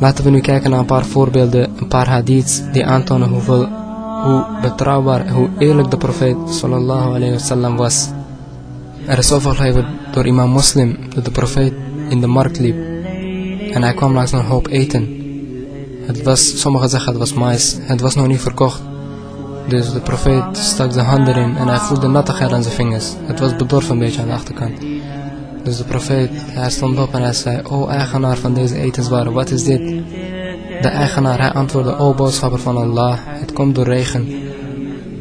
Laten we nu kijken naar een paar voorbeelden, een paar hadiths die aantonen hoeveel, hoe betrouwbaar, hoe eerlijk de profeet sallallahu alayhi was. Er is overgeleverd door imam Muslim dat de profeet in de markt liep en hij kwam langs een hoop eten. Het was, sommigen zeggen het was mais, het was nog niet verkocht. Dus de profeet stak zijn handen erin en hij voelde nattigheid aan zijn vingers. Het was bedorven een beetje aan de achterkant. Dus de profeet, hij stond op en hij zei, O eigenaar van deze etenswaren, wat is dit? De eigenaar, hij antwoordde, O boodschapper van Allah, het komt door regen.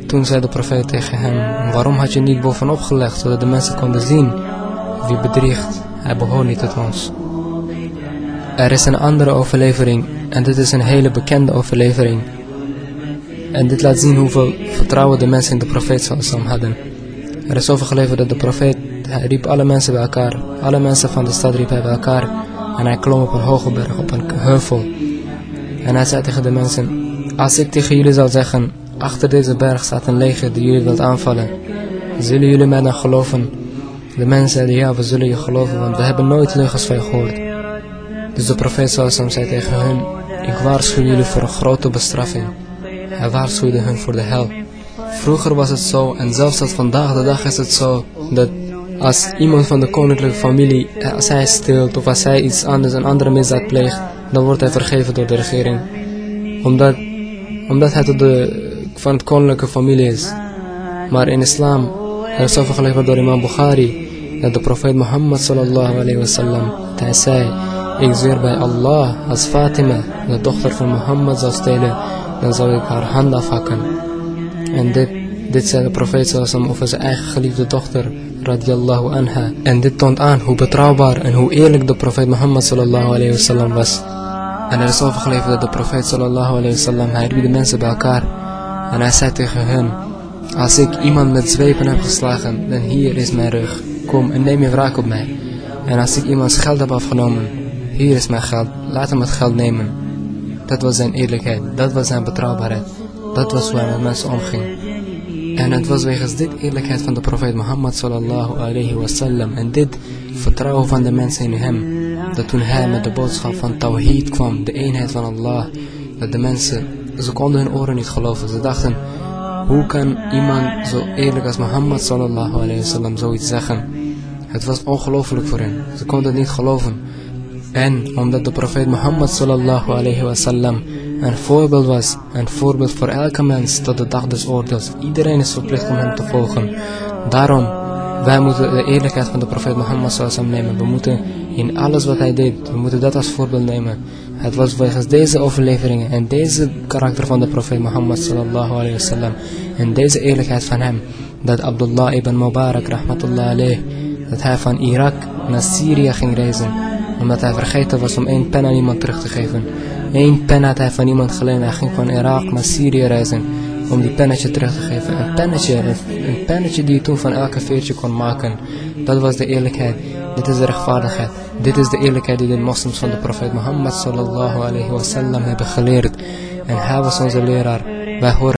Toen zei de profeet tegen hem, waarom had je niet bovenop gelegd, zodat de mensen konden zien? Wie bedriegt, hij behoort niet tot ons. Er is een andere overlevering, en dit is een hele bekende overlevering. En dit laat zien hoeveel vertrouwen de mensen in de profeet hadden. Er is overgeleverd dat de profeet, hij riep alle mensen bij elkaar. Alle mensen van de stad riep hij bij elkaar. En hij klom op een hoge berg, op een heuvel. En hij zei tegen de mensen, als ik tegen jullie zal zeggen, achter deze berg staat een leger die jullie wilt aanvallen. Zullen jullie mij dan geloven? De mensen zeiden, ja, we zullen je geloven, want we hebben nooit leugens van je gehoord. Dus de profeet sallam zei tegen hen, ik waarschuw jullie voor een grote bestraffing. Hij waarschuwde hun voor de hel. Vroeger was het zo, en zelfs tot vandaag de dag is het zo, dat als iemand van de koninklijke familie, eh, als hij steelt of als hij iets anders, een andere misdaad pleegt, dan wordt hij vergeven door de regering. Omdat, omdat hij tot de, van koninklijke familie is. Maar in islam, er is overgeleverd door imam Bukhari, dat de profeet Muhammad sallallahu alayhi wasallam, hij zei, ik zweer bij Allah, als Fatima, de dochter van Mohammed zou stelen, dan zou ik haar hand afhakken. En dit, dit zei de profeet sallam over zijn eigen geliefde dochter, radiallahu anha. En dit toont aan hoe betrouwbaar en hoe eerlijk de profeet Mohammed sallallahu alayhi was. En er is overgeleverd dat de profeet sallallahu alayhi wasallam, hij riep de mensen bij elkaar. En hij zei tegen hen, als ik iemand met zwepen heb geslagen, dan hier is mijn rug. Kom en neem je wraak op mij. En als ik iemands geld heb afgenomen, hier is mijn geld, laat hem het geld nemen. Dat was zijn eerlijkheid, dat was zijn betrouwbaarheid. Dat was hoe hij met mensen omging. En het was wegens dit eerlijkheid van de profeet Mohammed sallallahu alayhi wasallam en dit vertrouwen van de mensen in hem, dat toen hij met de boodschap van Tawhid kwam, de eenheid van Allah, dat de mensen, ze konden hun oren niet geloven. Ze dachten, hoe kan iemand zo eerlijk als Mohammed sallallahu alayhi wasallam zoiets zeggen? Het was ongelooflijk voor hen. Ze konden het niet geloven. En omdat de profeet Mohammed sallallahu alayhi wasallam een voorbeeld was, een voorbeeld voor elke mens tot de dag des oordeels. Iedereen is verplicht om hem te volgen. Daarom, wij moeten de eerlijkheid van de profeet Mohammed alayhi nemen. We moeten in alles wat hij deed, we moeten dat als voorbeeld nemen. Het was wegens deze overleveringen en deze karakter van de profeet Mohammed sallallahu en deze eerlijkheid van hem, dat Abdullah ibn Mubarak rahmatullah alayh, dat hij van Irak naar Syrië ging reizen omdat hij vergeten was om één pen aan iemand terug te geven. Eén pen had hij van iemand geleend. Hij ging van Irak naar Syrië reizen om die pennetje terug te geven. Een pennetje, een pennetje die je toen van elke veertje kon maken. Dat was de eerlijkheid. Dit is de rechtvaardigheid. Dit is de eerlijkheid die de moslims van de profeet Mohammed sallallahu alayhi wasallam hebben geleerd. En hij was onze leraar. Wij horen